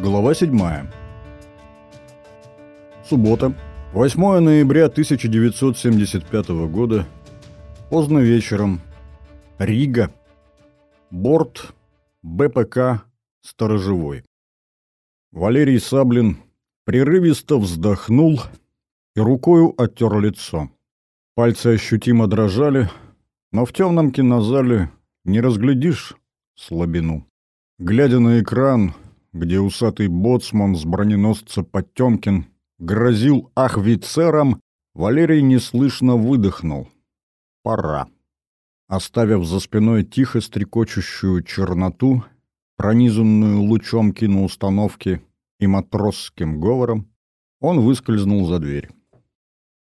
Глава 7. Суббота, 8 ноября 1975 года, поздно вечером, Рига, борт БПК «Сторожевой». Валерий Саблин прерывисто вздохнул и рукою оттер лицо. Пальцы ощутимо дрожали, но в темном кинозале не разглядишь слабину. Глядя на экран, где усатый боцман с броненосца Потемкин грозил ахвицерам, Валерий неслышно выдохнул. Пора. Оставив за спиной тихо стрекочущую черноту, пронизанную лучом киноустановки и матросским говором, он выскользнул за дверь.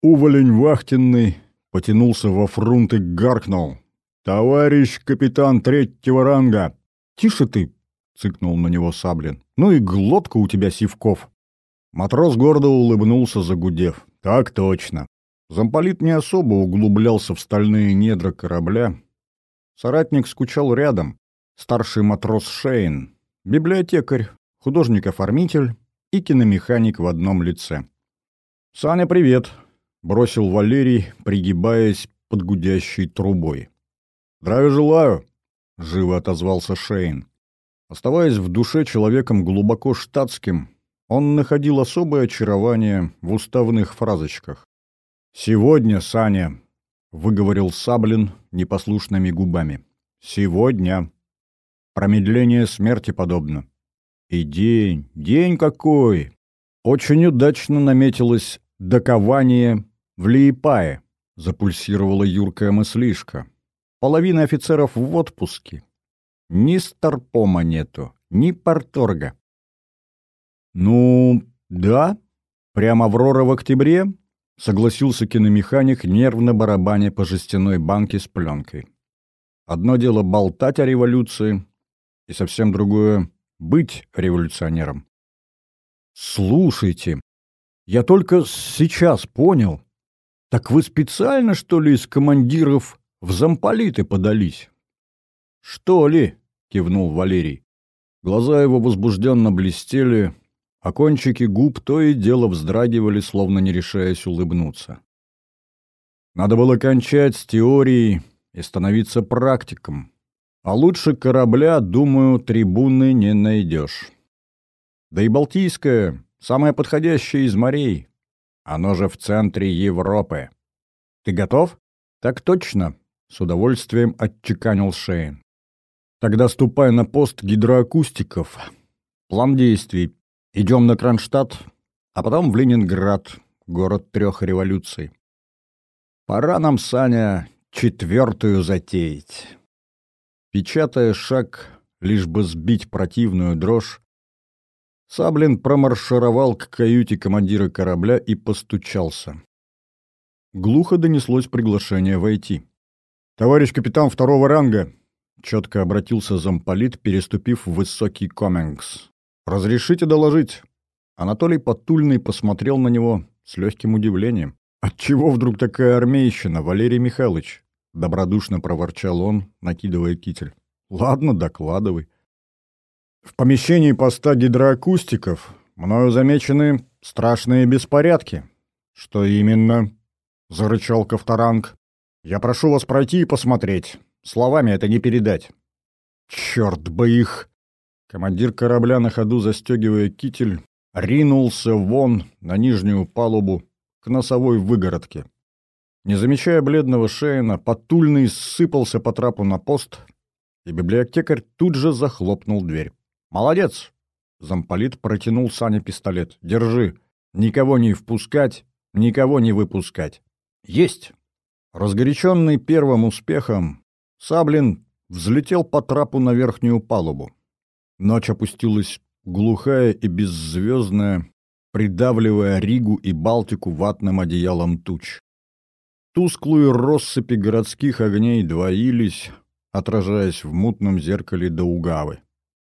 Уволень вахтенный потянулся во фрунт и гаркнул. «Товарищ капитан третьего ранга!» «Тише ты!» — цыкнул на него Саблин. «Ну и глотка у тебя, Сивков!» Матрос гордо улыбнулся, загудев. «Так точно!» Замполит не особо углублялся в стальные недра корабля. Соратник скучал рядом. Старший матрос Шейн, библиотекарь, художник-оформитель и киномеханик в одном лице. «Саня, привет!» — бросил Валерий, пригибаясь под гудящей трубой. «Здравия желаю!» — живо отозвался Шейн. Оставаясь в душе человеком глубоко штатским, он находил особое очарование в уставных фразочках. «Сегодня, Саня!» — выговорил Саблин непослушными губами. «Сегодня!» Промедление смерти подобно. И день, день какой! Очень удачно наметилось докование в Лиепае, запульсировала юркая мыслишка. Половина офицеров в отпуске. Ни старпома нету, ни порторга. «Ну, да, прямо Аврора в октябре», — согласился киномеханик, нервно барабаня по жестяной банке с пленкой. «Одно дело болтать о революции, и совсем другое — быть революционером». «Слушайте, я только сейчас понял. Так вы специально, что ли, из командиров в замполиты подались?» «Что ли?» — кивнул Валерий. Глаза его возбужденно блестели, а кончики губ то и дело вздрагивали, словно не решаясь улыбнуться. Надо было кончать с теорией и становиться практиком. А лучше корабля, думаю, трибуны не найдешь. Да и Балтийское — самое подходящее из морей. Оно же в центре Европы. Ты готов? Так точно, — с удовольствием отчеканил Шейн. Тогда ступай на пост гидроакустиков. План действий. Идем на Кронштадт, а потом в Ленинград, город трех революций. Пора нам, Саня, четвертую затеять. Печатая шаг, лишь бы сбить противную дрожь, Саблин промаршировал к каюте командира корабля и постучался. Глухо донеслось приглашение войти. «Товарищ капитан второго ранга!» — четко обратился замполит, переступив в высокий комингс. «Разрешите доложить?» Анатолий Потульный посмотрел на него с легким удивлением. «Отчего вдруг такая армейщина, Валерий Михайлович?» Добродушно проворчал он, накидывая китель. «Ладно, докладывай». В помещении поста гидроакустиков мною замечены страшные беспорядки. «Что именно?» — зарычал Ковторанг. «Я прошу вас пройти и посмотреть. Словами это не передать». «Черт бы их!» Командир корабля на ходу, застегивая китель, ринулся вон на нижнюю палубу к носовой выгородке. Не замечая бледного Шейна, Потульный сыпался по трапу на пост, и библиотекарь тут же захлопнул дверь. «Молодец!» Замполит протянул Сане пистолет. «Держи. Никого не впускать, никого не выпускать». «Есть!» Разгоряченный первым успехом, Саблин взлетел по трапу на верхнюю палубу. Ночь опустилась глухая и беззвездная, придавливая Ригу и Балтику ватным одеялом туч. Тусклые россыпи городских огней двоились, отражаясь в мутном зеркале Даугавы.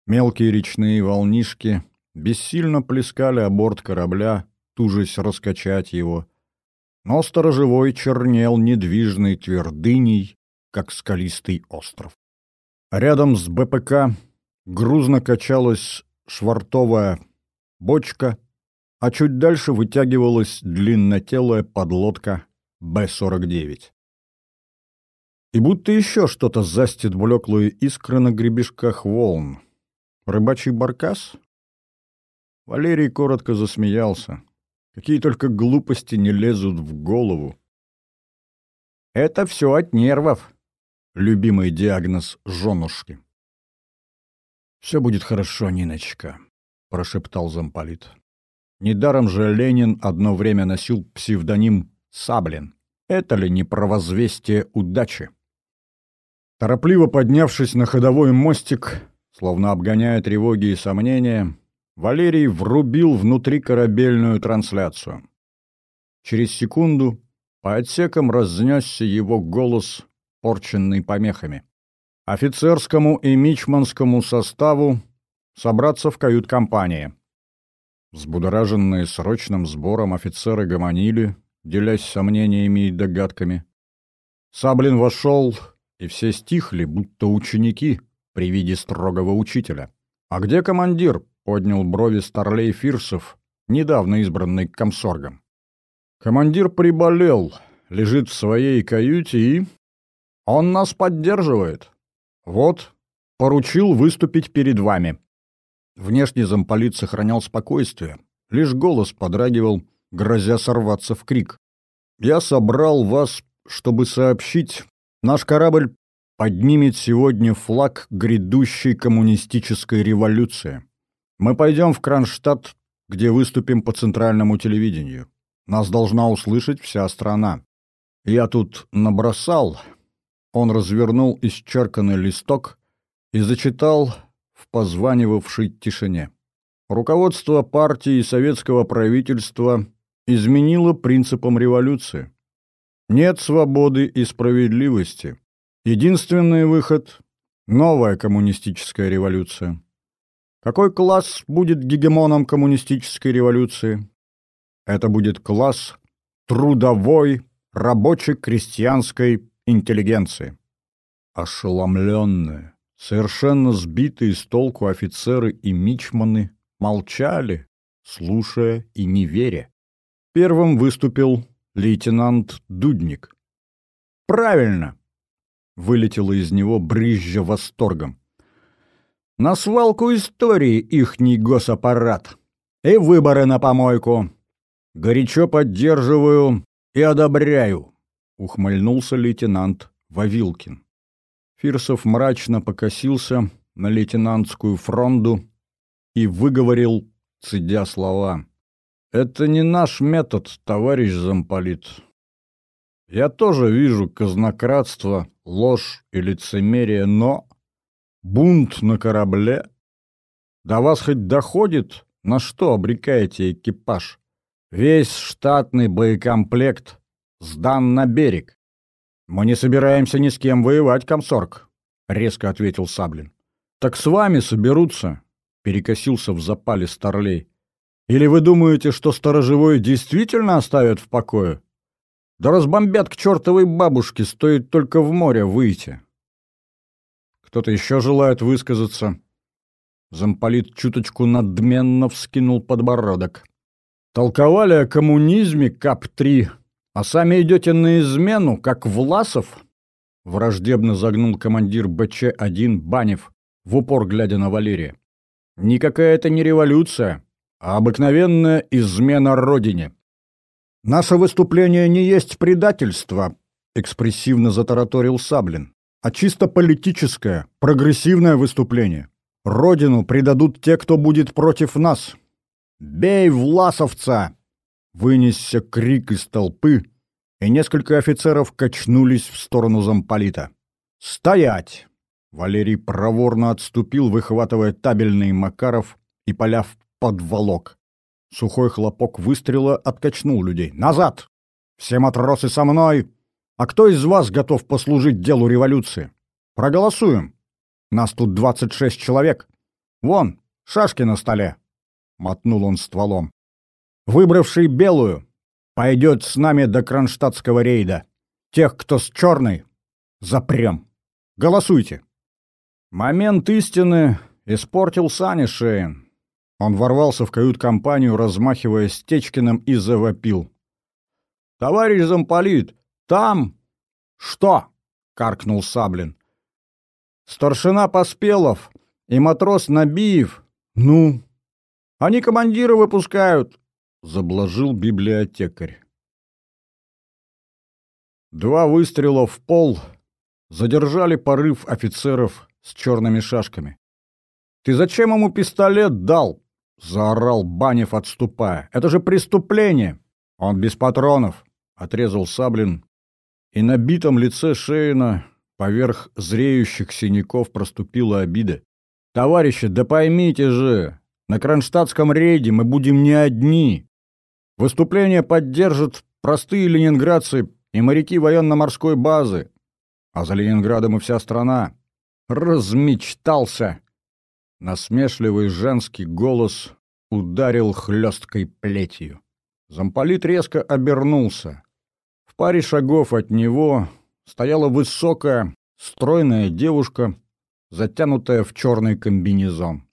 Мелкие речные волнишки бессильно плескали о борт корабля, тужась раскачать его. Но сторожевой чернел недвижной твердыней, как скалистый остров. Рядом с БПК грузно качалась швартовая бочка, а чуть дальше вытягивалась длиннотелая подлодка Б-49. И будто еще что-то застит блеклые искры на гребешках волн. Рыбачий баркас? Валерий коротко засмеялся. Какие только глупости не лезут в голову. Это все от нервов, любимый диагноз женушки. «Все будет хорошо, Ниночка», — прошептал замполит. Недаром же Ленин одно время носил псевдоним Саблин. Это ли не провозвестие удачи? Торопливо поднявшись на ходовой мостик, словно обгоняя тревоги и сомнения, Валерий врубил внутри корабельную трансляцию. Через секунду по отсекам разнесся его голос, порченный помехами. Офицерскому и мичманскому составу собраться в кают-компании. Взбудораженные срочным сбором офицеры гомонили, делясь сомнениями и догадками. Саблин вошел и все стихли, будто ученики при виде строгого учителя. «А где командир?» — поднял брови Старлей Фирсов, недавно избранный комсоргом. «Командир приболел, лежит в своей каюте и... Он нас поддерживает. Вот, поручил выступить перед вами». Внешний замполит сохранял спокойствие, лишь голос подрагивал, грозя сорваться в крик. «Я собрал вас, чтобы сообщить, Наш корабль поднимет сегодня флаг грядущей коммунистической революции. Мы пойдем в Кронштадт, где выступим по центральному телевидению. Нас должна услышать вся страна. Я тут набросал. Он развернул исчерканный листок и зачитал в позванивавшей тишине. Руководство партии и советского правительства изменило принципам революции. Нет свободы и справедливости. Единственный выход — новая коммунистическая революция. Какой класс будет гегемоном коммунистической революции? Это будет класс трудовой, рабоче-крестьянской интеллигенции. Ошеломленные, совершенно сбитые с толку офицеры и мичманы молчали, слушая и не веря. Первым выступил лейтенант Дудник. «Правильно!» — вылетело из него брызжа восторгом. «На свалку истории ихний госаппарат. И выборы на помойку. Горячо поддерживаю и одобряю», — ухмыльнулся лейтенант Вавилкин. Фирсов мрачно покосился на лейтенантскую фронду и выговорил, цедя слова. Это не наш метод, товарищ замполит. Я тоже вижу казнократство, ложь и лицемерие, но бунт на корабле... До вас хоть доходит, на что обрекаете экипаж? Весь штатный боекомплект сдан на берег. Мы не собираемся ни с кем воевать, комсорг, — резко ответил Саблин. Так с вами соберутся, — перекосился в запале Старлей. Или вы думаете, что сторожевой действительно оставят в покое? Да разбомбят к чертовой бабушке, стоит только в море выйти. Кто-то еще желает высказаться? Замполит чуточку надменно вскинул подбородок. Толковали о коммунизме, КАП-3, а сами идете на измену, как Власов? Враждебно загнул командир БЧ-1 Банев, в упор глядя на Валерия. Никакая это не революция а обыкновенная измена Родине. «Наше выступление не есть предательство», — экспрессивно затараторил Саблин, «а чисто политическое, прогрессивное выступление. Родину предадут те, кто будет против нас. Бей власовца!» Вынесся крик из толпы, и несколько офицеров качнулись в сторону замполита. «Стоять!» Валерий проворно отступил, выхватывая табельный Макаров и поляв подволок. Сухой хлопок выстрела откачнул людей. «Назад! Все матросы со мной! А кто из вас готов послужить делу революции? Проголосуем! Нас тут двадцать шесть человек. Вон, шашки на столе!» Мотнул он стволом. «Выбравший белую пойдет с нами до кронштадтского рейда. Тех, кто с черной, запрем. Голосуйте!» Момент истины испортил Сани Шейн. Он ворвался в кают-компанию, размахивая Стечкиным, и завопил. «Товарищ замполит, там...» «Что?» — каркнул Саблин. «Старшина Поспелов и матрос Набиев. Ну?» «Они командира выпускают», — заблажил библиотекарь. Два выстрела в пол задержали порыв офицеров с черными шашками. «Ты зачем ему пистолет дал?» — заорал Банев, отступая. «Это же преступление!» «Он без патронов!» — отрезал Саблин. И на битом лице Шейна поверх зреющих синяков проступила обида. «Товарищи, да поймите же, на кронштадтском рейде мы будем не одни. Выступление поддержат простые ленинградцы и моряки военно-морской базы. А за Ленинградом и вся страна. Размечтался!» Насмешливый женский голос ударил хлесткой плетью. Замполит резко обернулся. В паре шагов от него стояла высокая, стройная девушка, затянутая в черный комбинезон.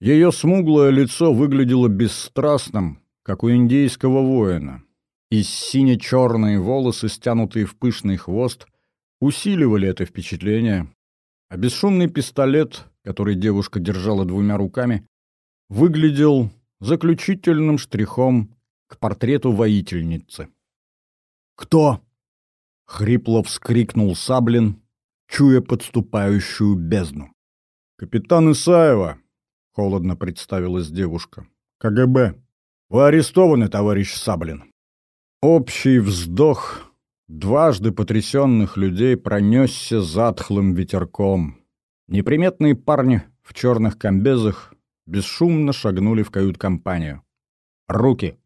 Ее смуглое лицо выглядело бесстрастным, как у индейского воина, и сине-черные волосы, стянутые в пышный хвост, усиливали это впечатление, а бесшумный пистолет который девушка держала двумя руками, выглядел заключительным штрихом к портрету воительницы. «Кто?» — хрипло вскрикнул Саблин, чуя подступающую бездну. «Капитан Исаева», — холодно представилась девушка. «КГБ. Вы арестованы, товарищ Саблин». Общий вздох дважды потрясенных людей пронесся затхлым ветерком. Неприметные парни в черных комбезах бесшумно шагнули в кают-компанию. «Руки!»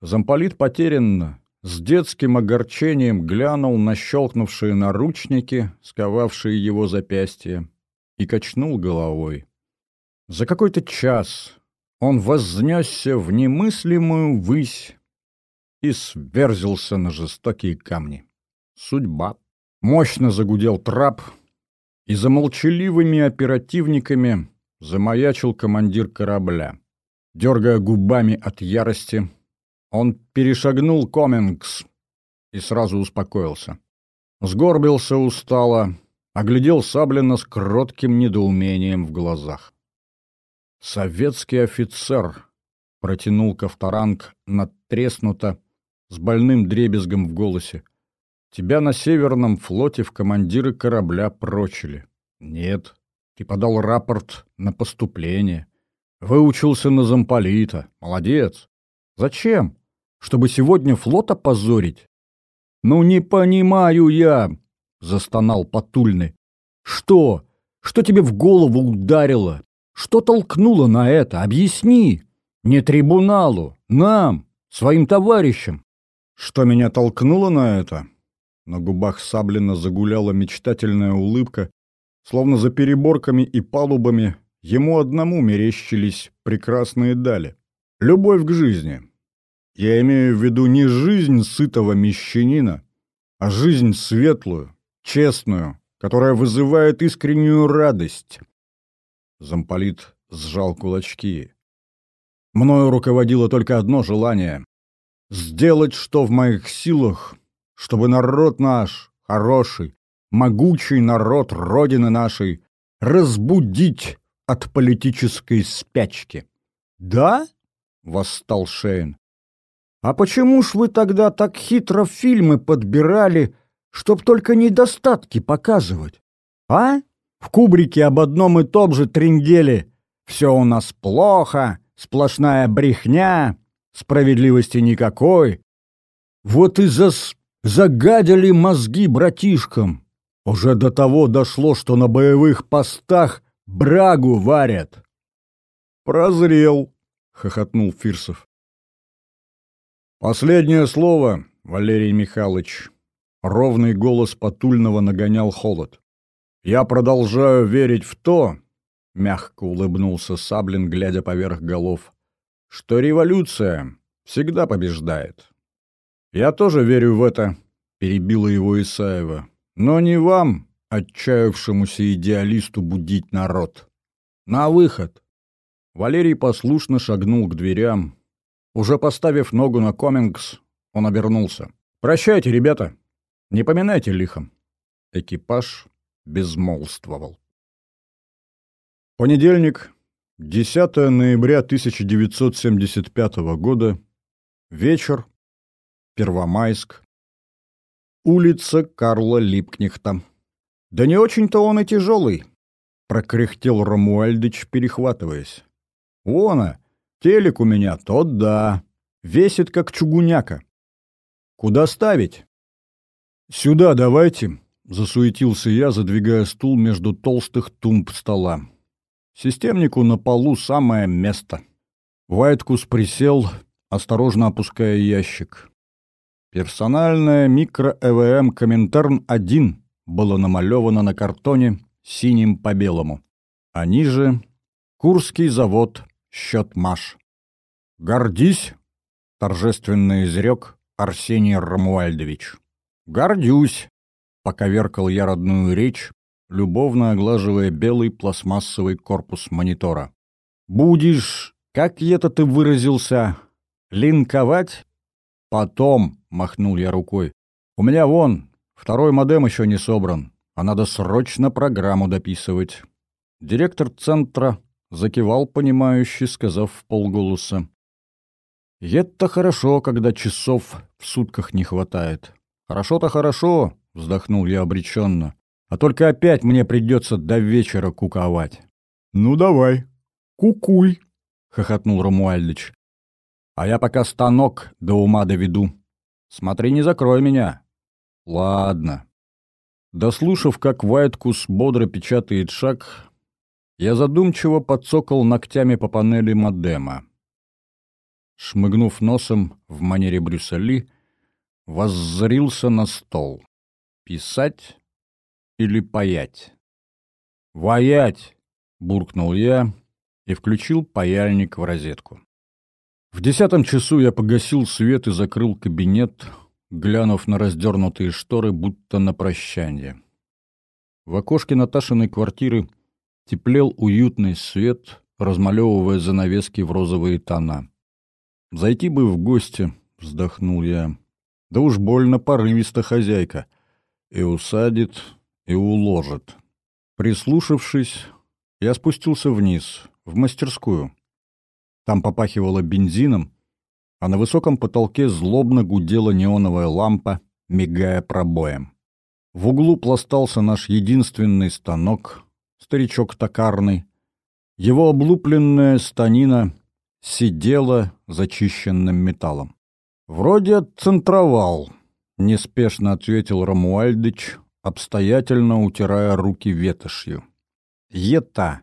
Замполит потерянно, с детским огорчением глянул на щелкнувшие наручники, сковавшие его запястье, и качнул головой. За какой-то час он вознесся в немыслимую высь и сверзился на жестокие камни. Судьба. Мощно загудел трап — и за молчаливыми оперативниками замаячил командир корабля. Дергая губами от ярости, он перешагнул Комингс и сразу успокоился. Сгорбился устало, оглядел Саблина с кротким недоумением в глазах. «Советский офицер!» — протянул Ковторанг надтреснуто, с больным дребезгом в голосе. Тебя на Северном флоте в командиры корабля прочили. Нет, ты подал рапорт на поступление. Выучился на замполита. Молодец. Зачем? Чтобы сегодня флот опозорить? Ну не понимаю я, застонал Патульный. Что? Что тебе в голову ударило? Что толкнуло на это? Объясни. Не трибуналу, нам, своим товарищам. Что меня толкнуло на это? На губах Саблина загуляла мечтательная улыбка, словно за переборками и палубами ему одному мерещились прекрасные дали. Любовь к жизни. Я имею в виду не жизнь сытого мещанина, а жизнь светлую, честную, которая вызывает искреннюю радость. Замполит сжал кулачки. Мною руководило только одно желание — сделать, что в моих силах, чтобы народ наш, хороший, могучий народ Родины нашей, разбудить от политической спячки. «Да?» — восстал Шейн. «А почему ж вы тогда так хитро фильмы подбирали, чтоб только недостатки показывать? А? В кубрике об одном и том же тринделе. Все у нас плохо, сплошная брехня, справедливости никакой. Вот и за Загадили мозги братишкам. Уже до того дошло, что на боевых постах брагу варят. «Прозрел», — хохотнул Фирсов. «Последнее слово, Валерий Михайлович». Ровный голос Патульного нагонял холод. «Я продолжаю верить в то», — мягко улыбнулся Саблин, глядя поверх голов, — «что революция всегда побеждает. «Я тоже верю в это», — перебила его Исаева. «Но не вам, отчаявшемуся идеалисту, будить народ. На выход!» Валерий послушно шагнул к дверям. Уже поставив ногу на комингс, он обернулся. «Прощайте, ребята! Не поминайте лихом!» Экипаж безмолвствовал. Понедельник, 10 ноября 1975 года, вечер, Первомайск, улица Карла Липкнехта. «Да не очень-то он и тяжелый», — прокряхтел Рамуальдыч, перехватываясь. «Вона, телек у меня, тот да, весит как чугуняка. Куда ставить?» «Сюда давайте», — засуетился я, задвигая стул между толстых тумб стола. Системнику на полу самое место. Вайткус присел, осторожно опуская ящик. Персональная микро-ЭВМ Коминтерн-1 было намалевано на картоне синим по белому. А ниже — Курский завод «Счет Маш». «Гордись!» — торжественно изрек Арсений Рамуальдович. «Гордюсь!» — поковеркал я родную речь, любовно оглаживая белый пластмассовый корпус монитора. «Будешь, как это ты выразился, линковать?» «Потом», — махнул я рукой. «У меня вон, второй модем еще не собран, а надо срочно программу дописывать». Директор центра закивал понимающе, сказав в полголоса. «Это хорошо, когда часов в сутках не хватает». «Хорошо-то хорошо», — вздохнул я обреченно. А только опять мне придется до вечера куковать. — Ну давай, кукуй, — хохотнул Рамуальдыч. — А я пока станок до ума доведу. Смотри, не закрой меня. — Ладно. Дослушав, как Вайткус бодро печатает шаг, я задумчиво подцокал ногтями по панели модема. Шмыгнув носом в манере Брюссели, воззрился на стол. Писать или паять? «Ваять!» — буркнул я и включил паяльник в розетку. В десятом часу я погасил свет и закрыл кабинет, глянув на раздернутые шторы, будто на прощание. В окошке Наташиной квартиры теплел уютный свет, размалевывая занавески в розовые тона. «Зайти бы в гости», — вздохнул я. «Да уж больно порывиста хозяйка. И усадит, и уложит. Прислушавшись, я спустился вниз, в мастерскую. Там попахивало бензином, а на высоком потолке злобно гудела неоновая лампа, мигая пробоем. В углу пластался наш единственный станок, старичок токарный. Его облупленная станина сидела зачищенным металлом. «Вроде отцентровал», — неспешно ответил Рамуальдыч, обстоятельно утирая руки ветошью. Ета.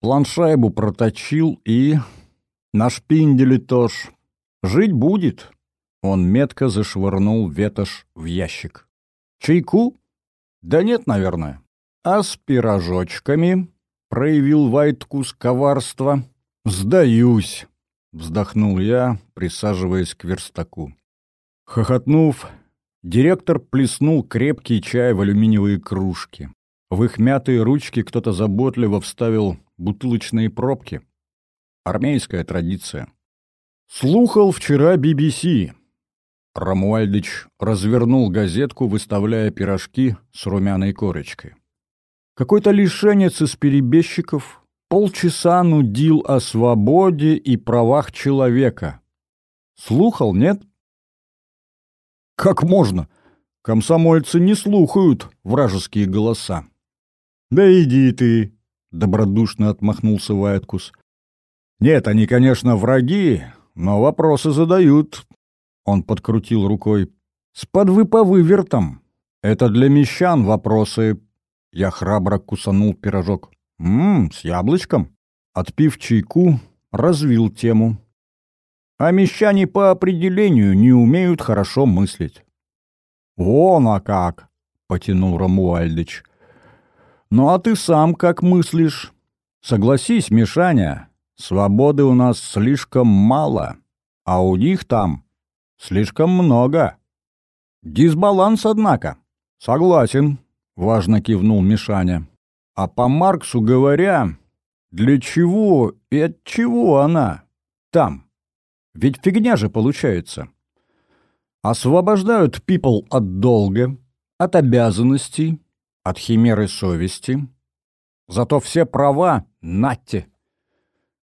Планшайбу проточил и... На шпинделе тоже. Жить будет. Он метко зашвырнул ветошь в ящик. Чайку? Да нет, наверное. А с пирожочками? Проявил Вайткус коварство. Сдаюсь. Вздохнул я, присаживаясь к верстаку. Хохотнув, Директор плеснул крепкий чай в алюминиевые кружки. В их мятые ручки кто-то заботливо вставил бутылочные пробки. Армейская традиция. Слухал вчера BBC. Рамуальдыч развернул газетку, выставляя пирожки с румяной корочкой. Какой-то лишенец из перебежчиков полчаса нудил о свободе и правах человека. Слухал, нет? Как можно? Комсомольцы не слухают вражеские голоса. Да иди ты, добродушно отмахнулся Вайткус. Нет, они, конечно, враги, но вопросы задают. Он подкрутил рукой. С подвыповывертом. Это для мещан вопросы. Я храбро кусанул пирожок. Ммм, с яблочком. Отпив чайку, развил тему. А мещане по определению не умеют хорошо мыслить. «Вон, а как!» — потянул Рамуальдыч. «Ну а ты сам как мыслишь? Согласись, Мишаня, свободы у нас слишком мало, а у них там слишком много. Дисбаланс, однако». «Согласен», — важно кивнул Мишаня. «А по Марксу говоря, Для чего и от чего она там? Ведь фигня же получается. Освобождают people от долга, от обязанностей, от химеры совести. Зато все права — нате.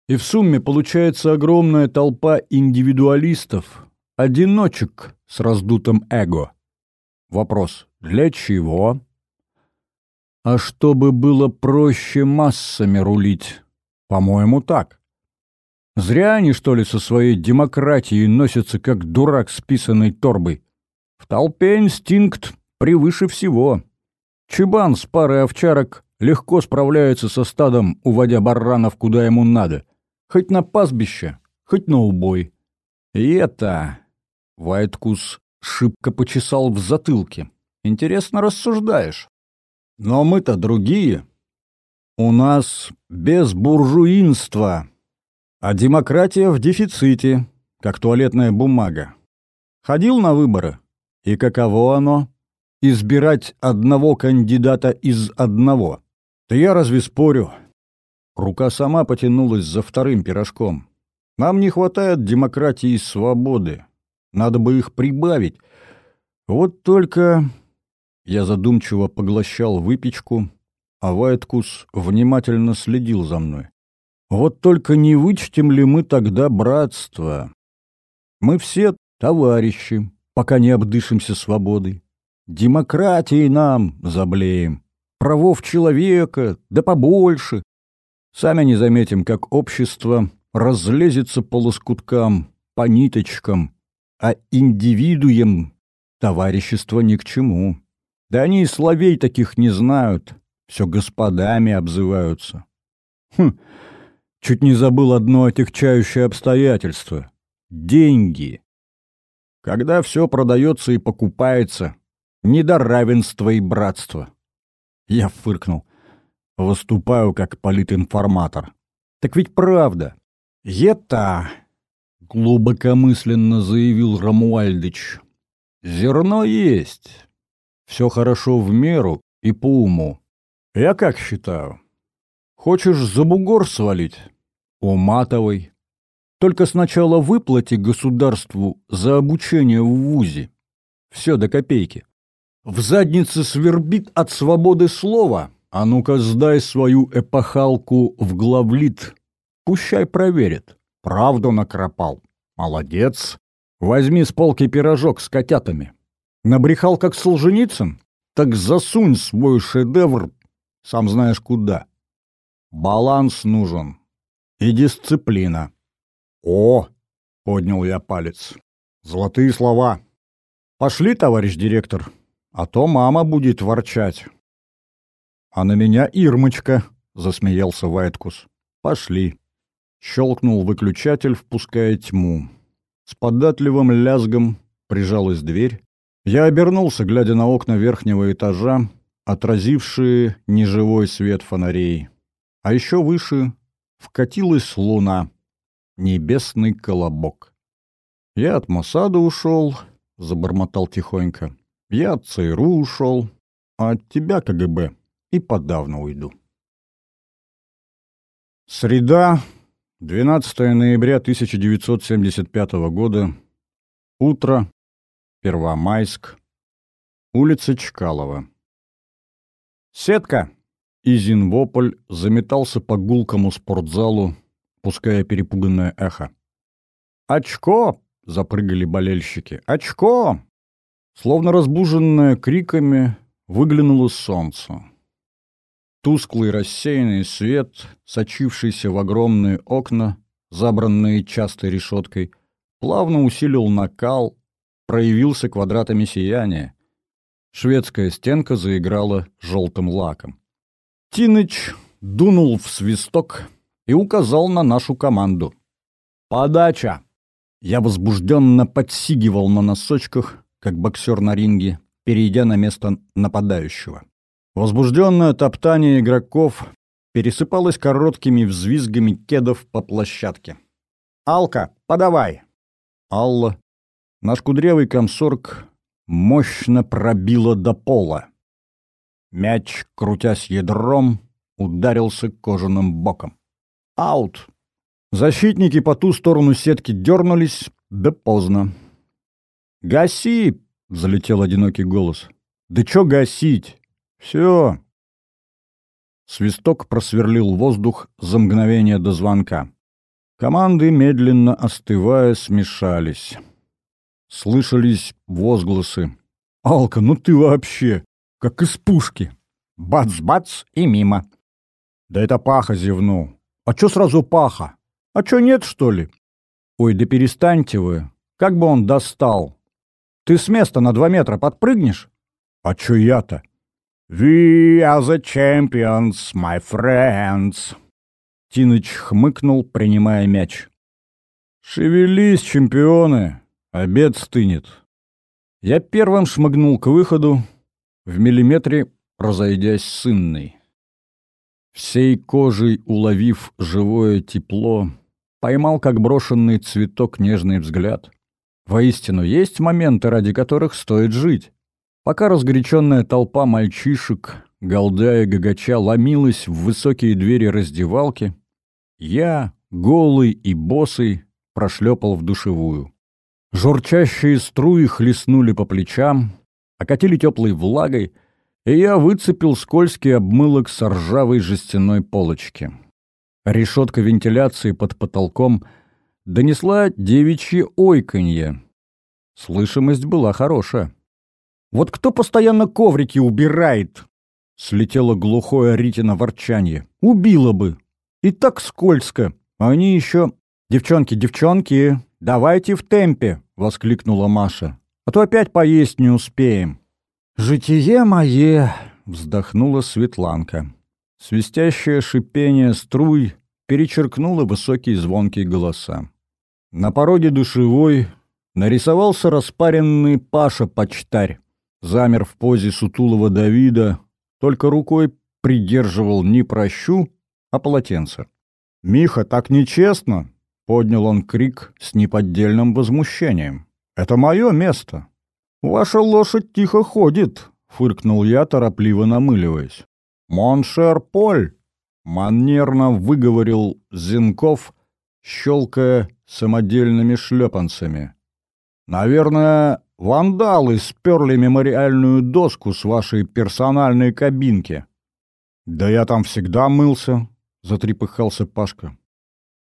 И в сумме получается огромная толпа индивидуалистов, одиночек с раздутым эго. Вопрос — для чего? А чтобы было проще массами рулить. По-моему, так. Зря они, что ли, со своей демократией носятся, как дурак с писаной торбой. В толпе инстинкт превыше всего. Чебан с парой овчарок легко справляется со стадом, уводя баранов куда ему надо. Хоть на пастбище, хоть на убой. И это... Вайткус шибко почесал в затылке. Интересно рассуждаешь. Но мы-то другие. У нас без буржуинства, а демократия в дефиците, как туалетная бумага. Ходил на выборы, и каково оно? Избирать одного кандидата из одного. Да я разве спорю? Рука сама потянулась за вторым пирожком. Нам не хватает демократии и свободы. Надо бы их прибавить. Вот только я задумчиво поглощал выпечку, а Вайткус внимательно следил за мной. Вот только не вычтем ли мы тогда братство? Мы все товарищи, пока не обдышимся свободой. Демократии нам заблеем, правов человека, да побольше. Сами не заметим, как общество разлезется по лоскуткам, по ниточкам, а индивидуем товарищество ни к чему. Да они и словей таких не знают, все господами обзываются. Хм, чуть не забыл одно отягчающее обстоятельство — деньги. Когда все продается и покупается, не до равенства и братства. Я фыркнул. Выступаю как политинформатор. Так ведь правда. Это, глубокомысленно заявил Рамуальдыч, зерно есть. Все хорошо в меру и по уму. Я как считаю? Хочешь за бугор свалить? Уматывай. Только сначала выплати государству за обучение в ВУЗе. Все до копейки. В заднице свербит от свободы слова. А ну-ка сдай свою эпохалку в главлит. Пущай проверит. Правду накропал. Молодец. Возьми с полки пирожок с котятами. Набрехал, как Солженицын? Так засунь свой шедевр, сам знаешь куда. Баланс нужен. И дисциплина. О, поднял я палец. Золотые слова. Пошли, товарищ директор, а то мама будет ворчать. А на меня Ирмочка, засмеялся Вайткус. Пошли. Щелкнул выключатель, впуская тьму. С податливым лязгом прижалась дверь, я обернулся, глядя на окна верхнего этажа, отразившие неживой свет фонарей. А еще выше вкатилась луна, небесный колобок. Я от Мосада ушел, — забормотал тихонько. Я от ЦРУ ушел, а от тебя, КГБ, и подавно уйду. Среда, 12 ноября 1975 года. Утро. Первомайск. Улица Чкалова. «Сетка!» Изин вопль заметался по гулкому спортзалу, пуская перепуганное эхо. «Очко!» — запрыгали болельщики. «Очко!» Словно разбуженное криками, выглянуло солнце. Тусклый рассеянный свет, сочившийся в огромные окна, забранные частой решеткой, плавно усилил накал, проявился квадратами сияния. Шведская стенка заиграла желтым лаком. Тиныч дунул в свисток и указал на нашу команду. «Подача!» Я возбужденно подсигивал на носочках, как боксер на ринге, перейдя на место нападающего. Возбужденное топтание игроков пересыпалось короткими взвизгами кедов по площадке. «Алка, подавай!» Алла Наш кудрявый комсорг мощно пробило до пола. Мяч, крутясь ядром, ударился кожаным боком. Аут. Защитники по ту сторону сетки дернулись, да поздно. «Гаси!» — залетел одинокий голос. «Да чё гасить? Все!» Свисток просверлил воздух за мгновение до звонка. Команды, медленно остывая, смешались. Слышались возгласы. «Алка, ну ты вообще! Как из пушки!» Бац-бац и мимо. «Да это Паха зевнул. А чё сразу Паха? А чё нет, что ли?» «Ой, да перестаньте вы. Как бы он достал? Ты с места на два метра подпрыгнешь?» «А чё я-то?» «We are the champions, my friends!» Тиныч хмыкнул, принимая мяч. «Шевелись, чемпионы! Обед стынет!» Я первым шмыгнул к выходу, в миллиметре разойдясь с. Всей кожей уловив живое тепло, поймал, как брошенный цветок, нежный взгляд. Воистину, есть моменты, ради которых стоит жить. Пока разгоряченная толпа мальчишек, голдая гагача, ломилась в высокие двери раздевалки, я, голый и босый, прошлепал в душевую. Журчащие струи хлестнули по плечам, окатили теплой влагой, и я выцепил скользкий обмылок с ржавой жестяной полочки. Решетка вентиляции под потолком донесла девичье ойканье. Слышимость была хорошая. Вот кто постоянно коврики убирает? Слетело глухое Ритина ворчанье. Убило бы. И так скользко. Они еще... Девчонки, девчонки, давайте в темпе, воскликнула Маша. А то опять поесть не успеем. Житие мое, вздохнула Светланка. Свистящее шипение струй перечеркнуло высокие звонкие голоса. На пороге душевой нарисовался распаренный Паша-почтарь замер в позе сутулого Давида, только рукой придерживал не прощу, а полотенце. «Миха, так нечестно!» — поднял он крик с неподдельным возмущением. «Это мое место!» «Ваша лошадь тихо ходит!» — фыркнул я, торопливо намыливаясь. «Mon cher Поль!» — манерно выговорил Зинков, щелкая самодельными шлепанцами. «Наверное, Вандалы сперли мемориальную доску с вашей персональной кабинки. Да я там всегда мылся, затрепыхался Пашка.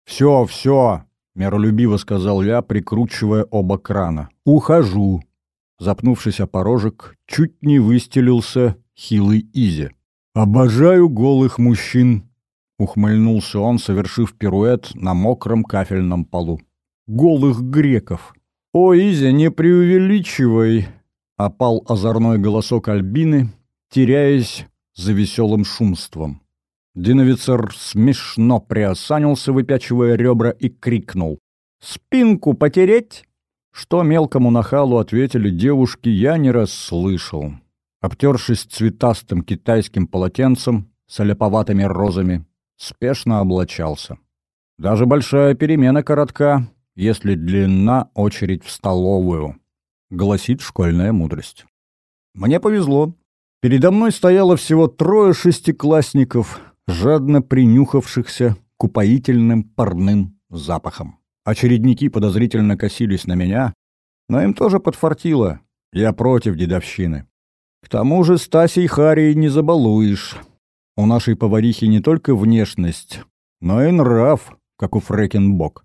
Все, все, миролюбиво сказал я, прикручивая оба крана. Ухожу. Запнувшись о порожек, чуть не выстелился хилый Изи. «Обожаю голых мужчин!» — ухмыльнулся он, совершив пируэт на мокром кафельном полу. «Голых греков!» «О, Изя, не преувеличивай!» — опал озорной голосок Альбины, теряясь за веселым шумством. Диновицер смешно приосанился, выпячивая ребра, и крикнул. «Спинку потереть?» Что мелкому нахалу ответили девушки, я не расслышал. Обтершись цветастым китайским полотенцем с оляповатыми розами, спешно облачался. Даже большая перемена коротка, если длинна очередь в столовую, гласит школьная мудрость. Мне повезло. Передо мной стояло всего трое шестиклассников, жадно принюхавшихся к упоительным парным запахам. Очередники подозрительно косились на меня, но им тоже подфартило. Я против дедовщины. К тому же Стасей Харей не забалуешь. У нашей поварихи не только внешность, но и нрав, как у Фрекенбок.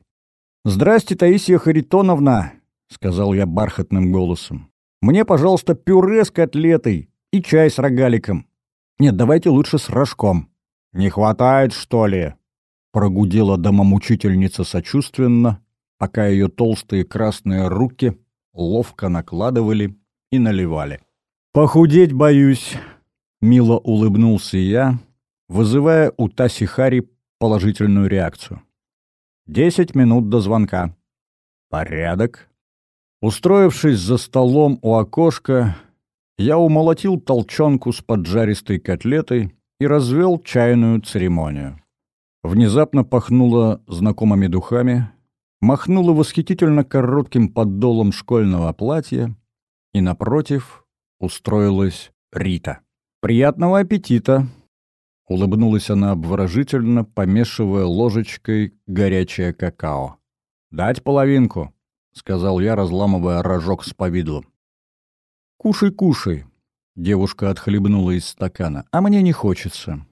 «Здрасте, Таисия Харитоновна!» — сказал я бархатным голосом. «Мне, пожалуйста, пюре с котлетой и чай с рогаликом. Нет, давайте лучше с рожком». «Не хватает, что ли?» — прогудела домомучительница сочувственно, пока ее толстые красные руки ловко накладывали и наливали. «Похудеть боюсь», — мило улыбнулся я, вызывая у Таси Хари положительную реакцию. Десять минут до звонка. Порядок. Устроившись за столом у окошка, я умолотил толчонку с поджаристой котлетой и развел чайную церемонию. Внезапно пахнуло знакомыми духами, махнуло восхитительно коротким поддолом школьного платья, и напротив устроилась Рита. «Приятного аппетита!» Улыбнулась она обворожительно, помешивая ложечкой горячее какао. «Дать половинку», — сказал я, разламывая рожок с повидлом. «Кушай, кушай», — девушка отхлебнула из стакана, — «а мне не хочется.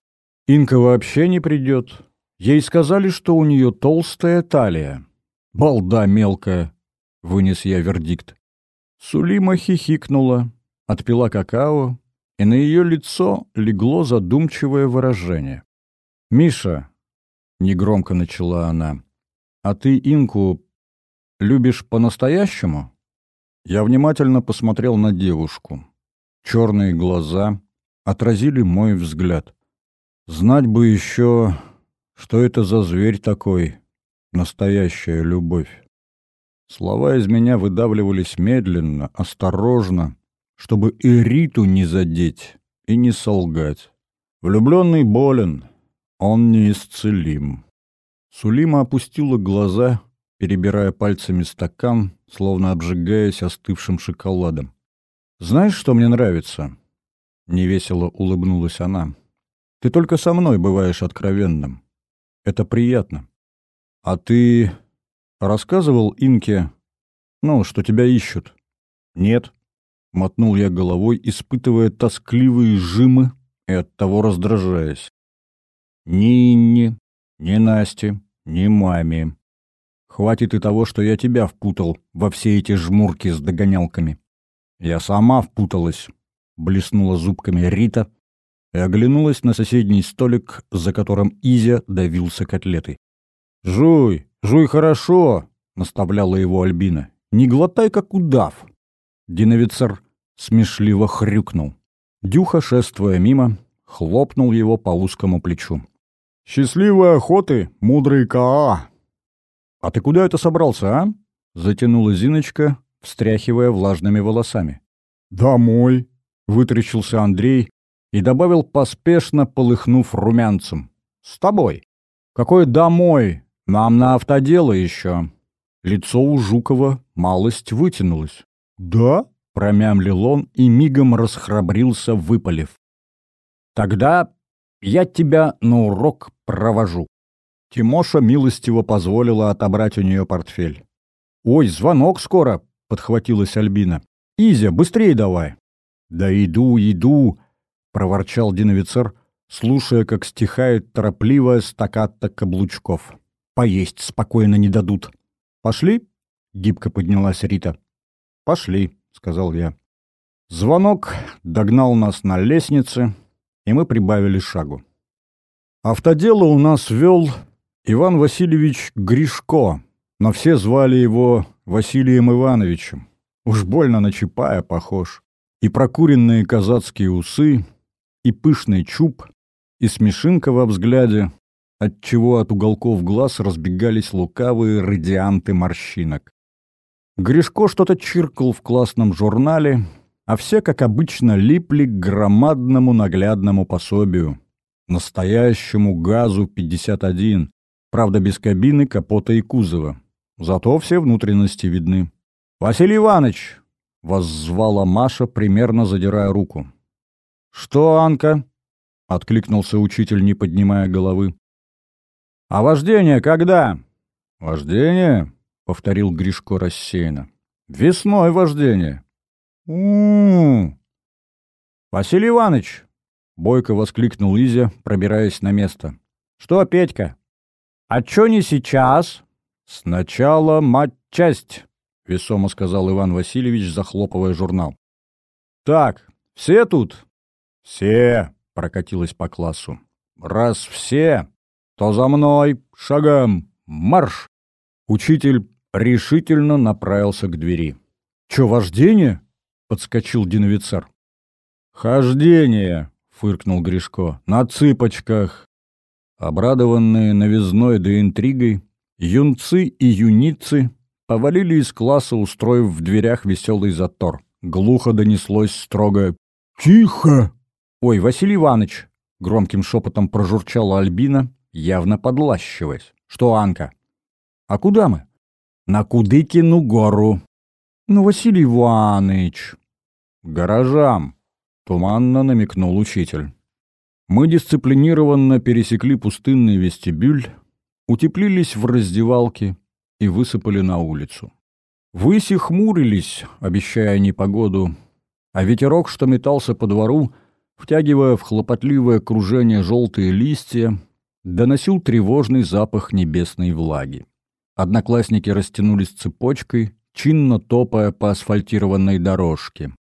Инка вообще не придет. Ей сказали, что у нее толстая талия. Балда мелкая», — вынес я вердикт. Сулима хихикнула, отпила какао, и на ее лицо легло задумчивое выражение. «Миша», — негромко начала она, — «а ты Инку любишь по-настоящему?» Я внимательно посмотрел на девушку. Черные глаза отразили мой взгляд. Знать бы еще, что это за зверь такой, настоящая любовь. Слова из меня выдавливались медленно, осторожно, чтобы и Риту не задеть и не солгать. Влюбленный болен, он неисцелим. Сулима опустила глаза, перебирая пальцами стакан, словно обжигаясь остывшим шоколадом. «Знаешь, что мне нравится?» — невесело улыбнулась она. «Ты только со мной бываешь откровенным. Это приятно. А ты рассказывал Инке, ну, что тебя ищут?» «Нет», Мотнул я головой, испытывая тоскливые жимы и оттого раздражаясь. Ни Инне, ни Насте, ни маме. Хватит и того, что я тебя впутал во все эти жмурки с догонялками. Я сама впуталась, блеснула зубками Рита и оглянулась на соседний столик, за которым Изя давился котлетой. «Жуй, жуй хорошо!» — наставляла его Альбина. «Не глотай, как удав!» Диновицер смешливо хрюкнул. Дюха, шествуя мимо, хлопнул его по узкому плечу. «Счастливой охоты, мудрый Каа!» «А ты куда это собрался, а?» — затянула Зиночка, встряхивая влажными волосами. «Домой!» — вытрящился Андрей и добавил, поспешно полыхнув румянцем. «С тобой!» «Какой домой? Нам на автодело еще!» Лицо у Жукова малость вытянулось. «Да?» Промямлил он и мигом расхрабрился, выпалив. «Тогда я тебя на урок провожу». Тимоша милостиво позволила отобрать у нее портфель. «Ой, звонок скоро!» — подхватилась Альбина. «Изя, быстрее давай!» «Да иду, иду!» — проворчал диновицер, слушая, как стихает торопливая стаката каблучков. «Поесть спокойно не дадут». «Пошли?» — гибко поднялась Рита. «Пошли», — сказал я. Звонок догнал нас на лестнице, и мы прибавили шагу. Автодело у нас вел Иван Васильевич Гришко, но все звали его Василием Ивановичем. Уж больно на Чапая похож. И прокуренные казацкие усы, и пышный чуб, и смешинка во взгляде, отчего от уголков глаз разбегались лукавые радианты морщинок. Гришко что-то чиркал в классном журнале, а все, как обычно, липли к громадному наглядному пособию. Настоящему ГАЗу-51, правда без кабины, капота и кузова. Зато все внутренности видны. «Василий Иванович!» — воззвала Маша, примерно задирая руку. «Что, Анка?» — откликнулся учитель, не поднимая головы. «А вождение когда?» «Вождение?» — повторил Гришко рассеянно. «Весной вождение». «У-у-у!» «Василий Иванович!» — бойко воскликнул Изя, пробираясь на место. «Что, Петька? А чё не сейчас?» «Сначала матчасть», — весомо сказал Иван Васильевич, захлопывая журнал. «Так, все тут?» «Все», — прокатилось по классу. «Раз все, то за мной, шагом, марш!» Учитель решительно направился к двери. «Чё, вождение?» — подскочил диновицар. «Хождение!» — фыркнул Гришко. «На цыпочках!» Обрадованные новизной да интригой, юнцы и юницы повалили из класса, устроив в дверях веселый затор. Глухо донеслось строго «Тихо!» «Ой, Василий Иванович!» — громким шепотом прожурчала Альбина, явно подлащиваясь. «Что, Анка?» «А куда мы?» на Кудыкину гору. Ну, Василий Иванович. Гаражам, туманно намекнул учитель. Мы дисциплинированно пересекли пустынный вестибюль, утеплились в раздевалке и высыпали на улицу. Выси хмурились, обещая непогоду, а ветерок, что метался по двору, втягивая в хлопотливое кружение желтые листья, доносил тревожный запах небесной влаги. Одноклассники растянулись цепочкой, чинно топая по асфальтированной дорожке.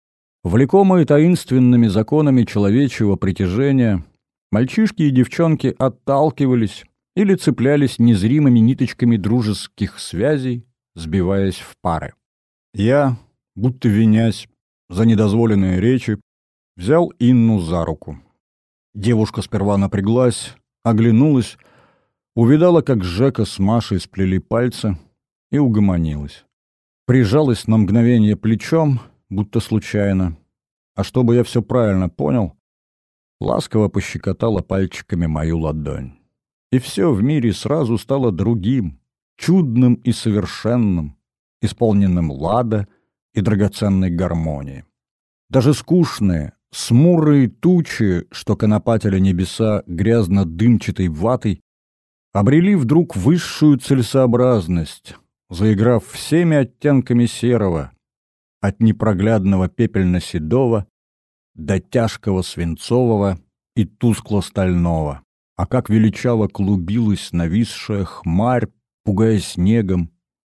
Влекомые таинственными законами человечьего притяжения, мальчишки и девчонки отталкивались или цеплялись незримыми ниточками дружеских связей, сбиваясь в пары. Я, будто винясь за недозволенные речи, взял Инну за руку. Девушка сперва напряглась, оглянулась, увидала, как Жека с Машей сплели пальцы и угомонилась. Прижалась на мгновение плечом, будто случайно, а чтобы я все правильно понял, ласково пощекотала пальчиками мою ладонь. И все в мире сразу стало другим, чудным и совершенным, исполненным лада и драгоценной гармонии. Даже скучные, смурые тучи, что конопатили небеса грязно-дымчатой ватой, обрели вдруг высшую целесообразность, заиграв всеми оттенками серого, от непроглядного пепельно-седого до тяжкого свинцового и тускло-стального. А как величаво клубилась нависшая хмарь, пугая снегом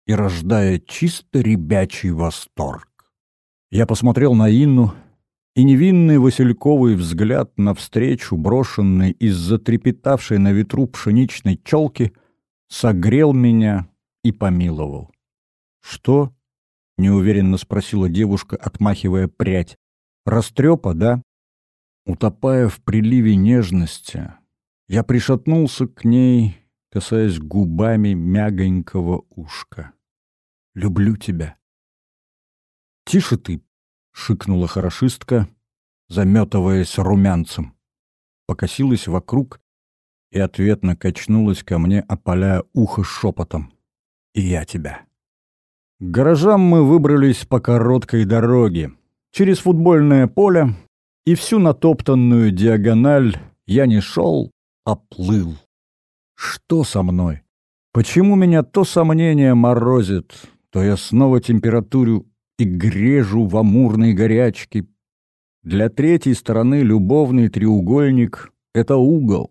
и рождая чисто ребячий восторг. Я посмотрел на Инну, и невинный васильковый взгляд навстречу, брошенный из-за трепетавшей на ветру пшеничной челки, согрел меня и помиловал. «Что?» — неуверенно спросила девушка, отмахивая прядь. «Растрепа, да?» Утопая в приливе нежности, я пришатнулся к ней, касаясь губами мягонького ушка. «Люблю тебя». «Тише ты!» — шикнула хорошистка, заметываясь румянцем. Покосилась вокруг и ответно качнулась ко мне, опаляя ухо шепотом. «И я тебя». К гаражам мы выбрались по короткой дороге, через футбольное поле, и всю натоптанную диагональ я не шел, а плыл. Что со мной? Почему меня то сомнение морозит, то я снова температурю и грежу в амурной горячке? Для третьей стороны любовный треугольник — это угол.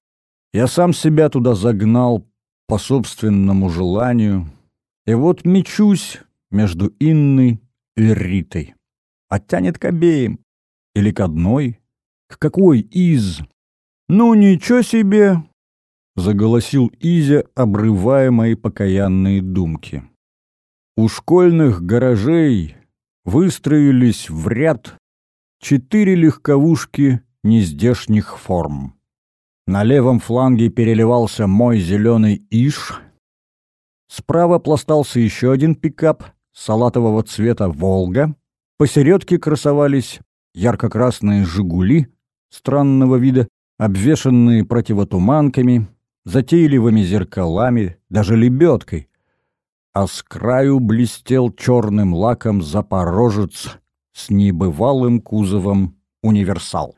Я сам себя туда загнал по собственному желанию, и вот мечусь между Инной и Ритой. Оттянет к обеим. Или к одной. К какой из? Ну, ничего себе! Заголосил Изя, обрывая мои покаянные думки. У школьных гаражей выстроились в ряд четыре легковушки нездешних форм. На левом фланге переливался мой зеленый иш. Справа пластался еще один пикап салатового цвета «Волга», посередке красовались ярко-красные «Жигули» странного вида, обвешанные противотуманками, затейливыми зеркалами, даже лебедкой, а с краю блестел черным лаком запорожец с небывалым кузовом «Универсал».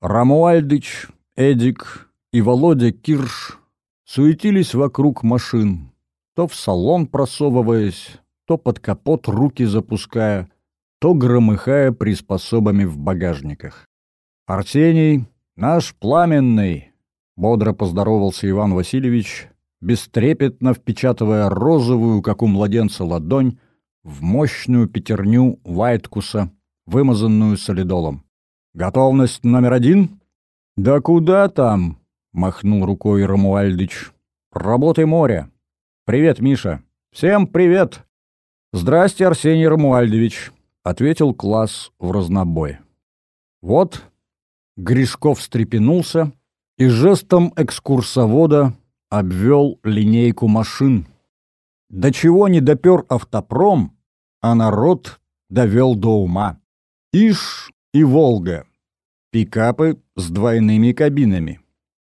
Рамуальдыч, Эдик и Володя Кирш суетились вокруг машин, то в салон просовываясь, то под капот руки запуская, то громыхая приспособами в багажниках. «Арсений, наш пламенный!» — бодро поздоровался Иван Васильевич, бестрепетно впечатывая розовую, как у младенца, ладонь в мощную пятерню Вайткуса, вымазанную солидолом. «Готовность номер один?» «Да куда там?» — махнул рукой Рамуальдыч. «Работы море. Привет, Миша. Всем привет!» «Здрасте, Арсений Рамуальдович», — ответил класс в разнобой. «Вот», — Гришков встрепенулся и жестом экскурсовода обвел линейку машин. До чего не допер автопром, а народ довел до ума. Иш и Волга. Пикапы с двойными кабинами.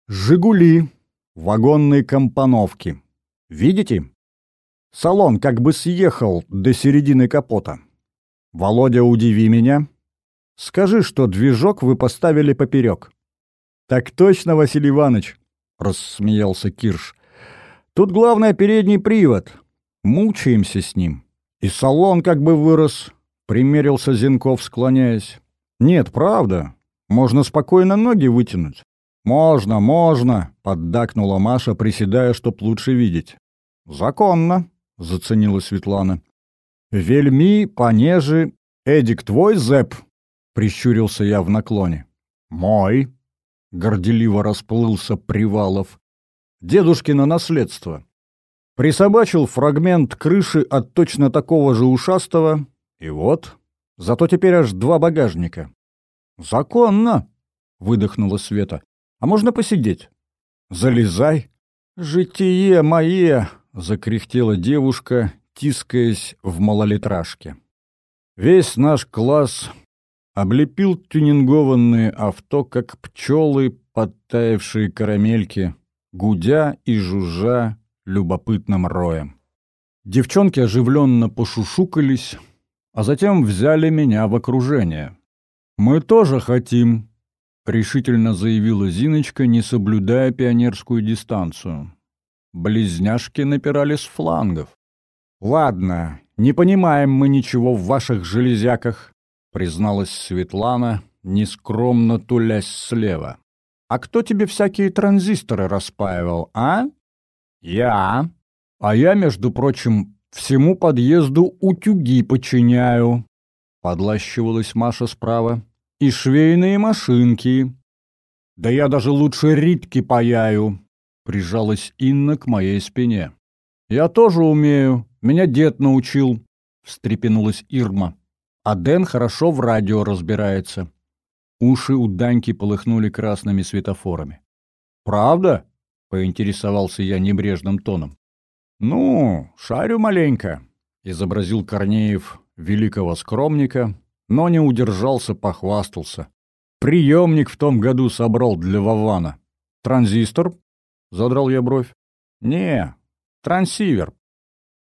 Жигули вагонной компоновки. Видите? Салон как бы съехал до середины капота. Володя, удиви меня. Скажи, что движок вы поставили поперек. Так точно, Василий Иванович, рассмеялся Кирш. Тут главное передний привод. Мучаемся с ним. И салон как бы вырос, примерился Зенков, склоняясь. Нет, правда. Можно спокойно ноги вытянуть. Можно, можно, поддакнула Маша, приседая, чтоб лучше видеть. Законно, заценила Светлана. Вельми, понежи, Эдик твой зэп, прищурился я в наклоне. Мой, горделиво расплылся Привалов. Дедушкино наследство. Присобачил фрагмент крыши от точно такого же ушастого, и вот, зато теперь аж два багажника. «Законно!» — выдохнула Света. «А можно посидеть?» «Залезай!» «Житие мое!» — закряхтела девушка, тискаясь в малолитражке. Весь наш класс облепил тюнингованные авто, как пчелы, подтаявшие карамельки, гудя и жужжа любопытным роем. Девчонки оживленно пошушукались, а затем взяли меня в окружение. «Мы тоже хотим», — решительно заявила Зиночка, не соблюдая пионерскую дистанцию. Близняшки напирали с флангов. «Ладно, не понимаем мы ничего в ваших железяках», — призналась Светлана, нескромно тулясь слева. «А кто тебе всякие транзисторы распаивал, а?» «Я. А я, между прочим, всему подъезду утюги починяю», — подлащивалась Маша справа. «И швейные машинки». «Да я даже лучше Ритки паяю», — прижалась Инна к моей спине. «Я тоже умею, меня дед научил», — встрепенулась Ирма. «А Дэн хорошо в радио разбирается». Уши у Даньки полыхнули красными светофорами. «Правда?» поинтересовался я небрежным тоном. «Ну, шарю маленько», — изобразил Корнеев великого скромника, но не удержался, похвастался. «Приемник в том году собрал для Вована. Транзистор?» — задрал я бровь. «Не, трансивер.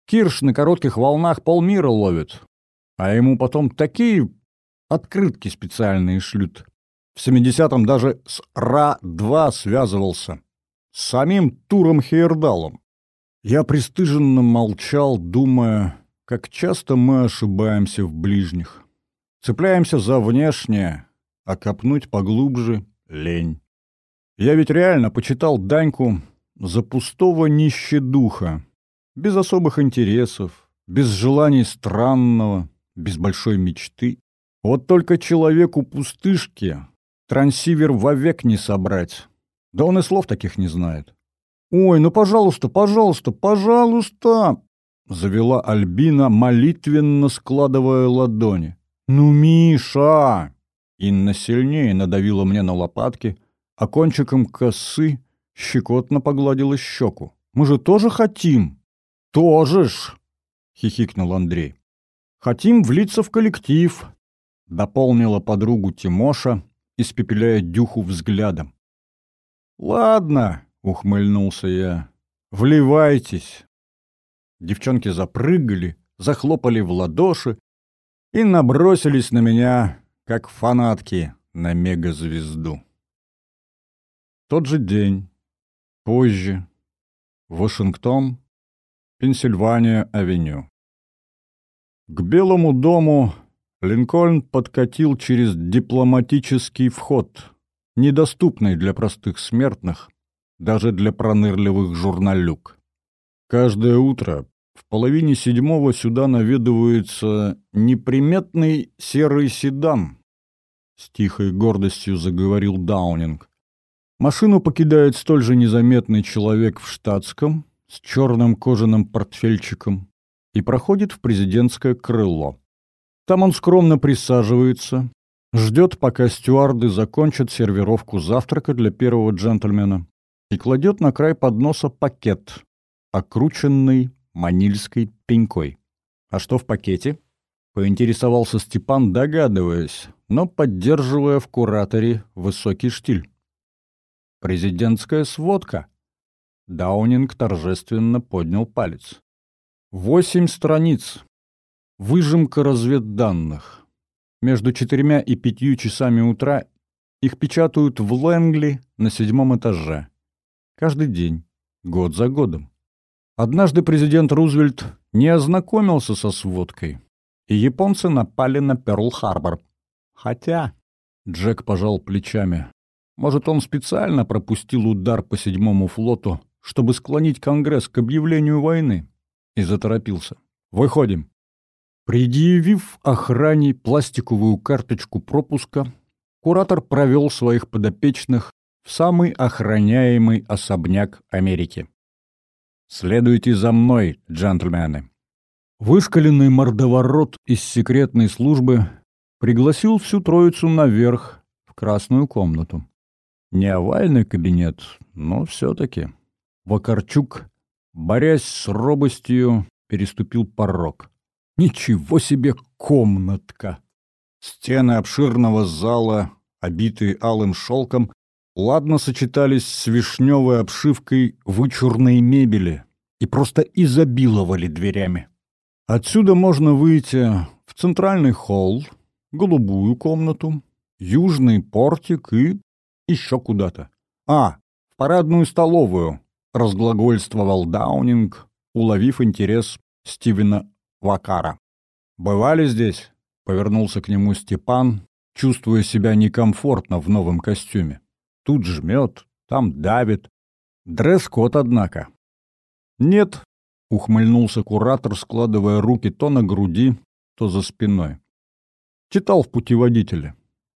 Кирш на коротких волнах полмира ловит, а ему потом такие открытки специальные шлют. В 70-м даже с Ра-2 связывался с самим Туром Хейердалом. Я пристыженно молчал, думая, как часто мы ошибаемся в ближних. Цепляемся за внешнее, а копнуть поглубже — лень. Я ведь реально почитал Даньку за пустого нищедуха, без особых интересов, без желаний странного, без большой мечты. Вот только человеку пустышки трансивер вовек не собрать. Да он и слов таких не знает. «Ой, ну, пожалуйста, пожалуйста, пожалуйста!» Завела Альбина, молитвенно складывая ладони. «Ну, Миша!» Инна сильнее надавила мне на лопатки, а кончиком косы щекотно погладила щеку. «Мы же тоже хотим!» «Тоже ж!» — хихикнул Андрей. «Хотим влиться в коллектив», — дополнила подругу Тимоша, испепеляя Дюху взглядом. «Ладно», — ухмыльнулся я, — «вливайтесь». Девчонки запрыгали, захлопали в ладоши и набросились на меня, как фанатки на мегазвезду. Тот же день, позже, Вашингтон, Пенсильвания-авеню. К Белому дому Линкольн подкатил через дипломатический вход — недоступной для простых смертных, даже для пронырливых журналюк. Каждое утро в половине седьмого сюда наведывается неприметный серый седан. С тихой гордостью заговорил Даунинг. Машину покидает столь же незаметный человек в штатском, с черным кожаным портфельчиком, и проходит в президентское крыло. Там он скромно присаживается, ждет, пока стюарды закончат сервировку завтрака для первого джентльмена, и кладет на край подноса пакет, окрученный манильской пенькой. А что в пакете? Поинтересовался Степан, догадываясь, но поддерживая в кураторе высокий штиль. Президентская сводка. Даунинг торжественно поднял палец. Восемь страниц. Выжимка разведданных. Между четырьмя и пятью часами утра Их печатают в Лэнгли на седьмом этаже. Каждый день, год за годом. Однажды президент Рузвельт не ознакомился со сводкой, и японцы напали на Пёрл-Харбор. Хотя... Джек пожал плечами. Может, он специально пропустил удар по седьмому флоту, чтобы склонить Конгресс к объявлению войны? И заторопился. «Выходим». Предъявив охране пластиковую карточку пропуска, куратор провел своих подопечных в самый охраняемый особняк Америки. «Следуйте за мной, джентльмены». Вышкаленный мордоворот из секретной службы пригласил всю троицу наверх, в красную комнату. Не овальный кабинет, но все-таки. Вакарчук, борясь с робостью, переступил порог. Ничего себе комнатка! Стены обширного зала, обитые алым шелком, ладно сочетались с вишневой обшивкой вычурной мебели и просто изобиловали дверями. Отсюда можно выйти в центральный холл, голубую комнату, южный портик и еще куда-то. А, в парадную столовую, разглагольствовал Даунинг, уловив интерес Стивена Вакара. «Бывали здесь?» — повернулся к нему Степан, чувствуя себя некомфортно в новом костюме. Тут жмет, там давит. Дресс-код, однако. «Нет», — ухмыльнулся куратор, складывая руки то на груди, то за спиной. Читал в путеводителе.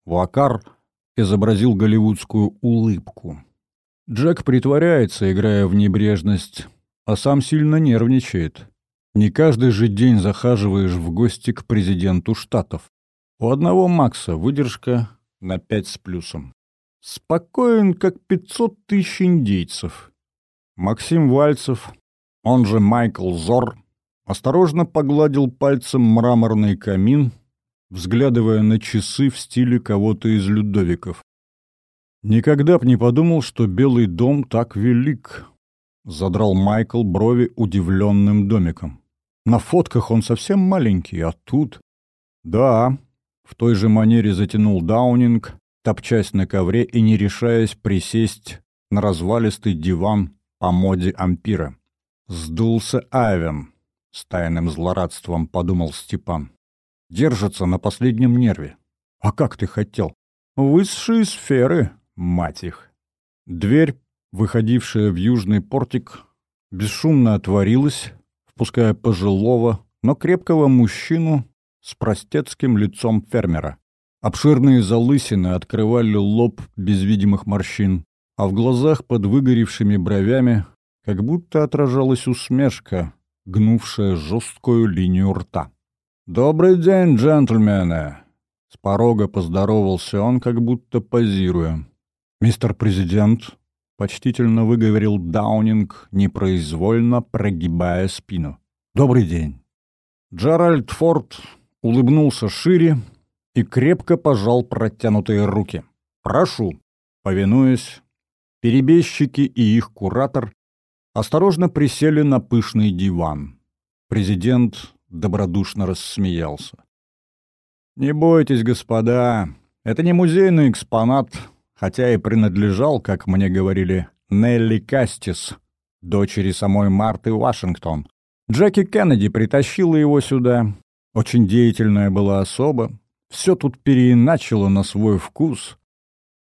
Вакар изобразил голливудскую улыбку. Джек притворяется, играя в небрежность, а сам сильно нервничает. Не каждый же день захаживаешь в гости к президенту Штатов. У одного Макса выдержка на пять с плюсом. Спокоен, как пятьсот тысяч индейцев. Максим Вальцев, он же Майкл Зор, осторожно погладил пальцем мраморный камин, взглядывая на часы в стиле кого-то из Людовиков. «Никогда б не подумал, что Белый дом так велик», — задрал Майкл брови удивленным домиком. На фотках он совсем маленький, а тут... Да, в той же манере затянул Даунинг, топчась на ковре и не решаясь присесть на развалистый диван по моде ампира. Сдулся Айвен, с тайным злорадством подумал Степан. Держится на последнем нерве. А как ты хотел? Высшие сферы, мать их. Дверь, выходившая в южный портик, бесшумно отворилась, впуская пожилого, но крепкого мужчину с простецким лицом фермера. Обширные залысины открывали лоб без видимых морщин, а в глазах под выгоревшими бровями как будто отражалась усмешка, гнувшая жесткую линию рта. «Добрый день, джентльмены!» С порога поздоровался он, как будто позируя. «Мистер Президент», — почтительно выговорил Даунинг, непроизвольно прогибая спину. «Добрый день». Джеральд Форд улыбнулся шире и крепко пожал протянутые руки. «Прошу». Повинуясь, перебежчики и их куратор осторожно присели на пышный диван. Президент добродушно рассмеялся. «Не бойтесь, господа, это не музейный экспонат, хотя и принадлежал, как мне говорили, Нелли Кастис, дочери самой Марты Вашингтон. Джеки Кеннеди притащила его сюда. Очень деятельная была особа. Все тут переиначило на свой вкус.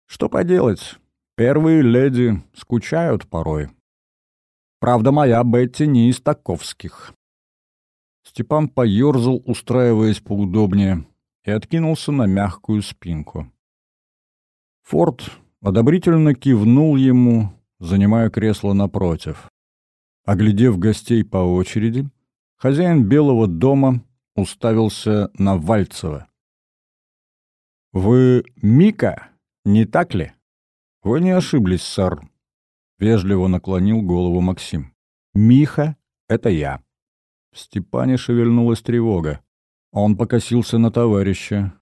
Что поделать, первые леди скучают порой. Правда, моя Бетти не из таковских. Степан поерзал, устраиваясь поудобнее, и откинулся на мягкую спинку. Форд одобрительно кивнул ему, занимая кресло напротив. Оглядев гостей по очереди, хозяин Белого дома уставился на Вальцева. «Вы Мика, не так ли?» «Вы не ошиблись, сэр», — вежливо наклонил голову Максим. «Миха — это я». В Степане шевельнулась тревога. Он покосился на товарища,